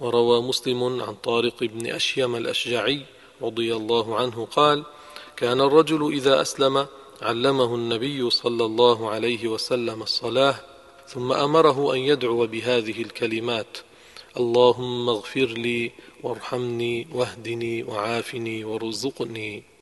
وروى مسلم عن طارق بن أشيم الأشجعي رضي الله عنه قال كان الرجل إذا أسلم علمه النبي صلى الله عليه وسلم الصلاة ثم أمره أن يدعو بهذه الكلمات اللهم اغفر لي وارحمني واهدني وعافني وارزقني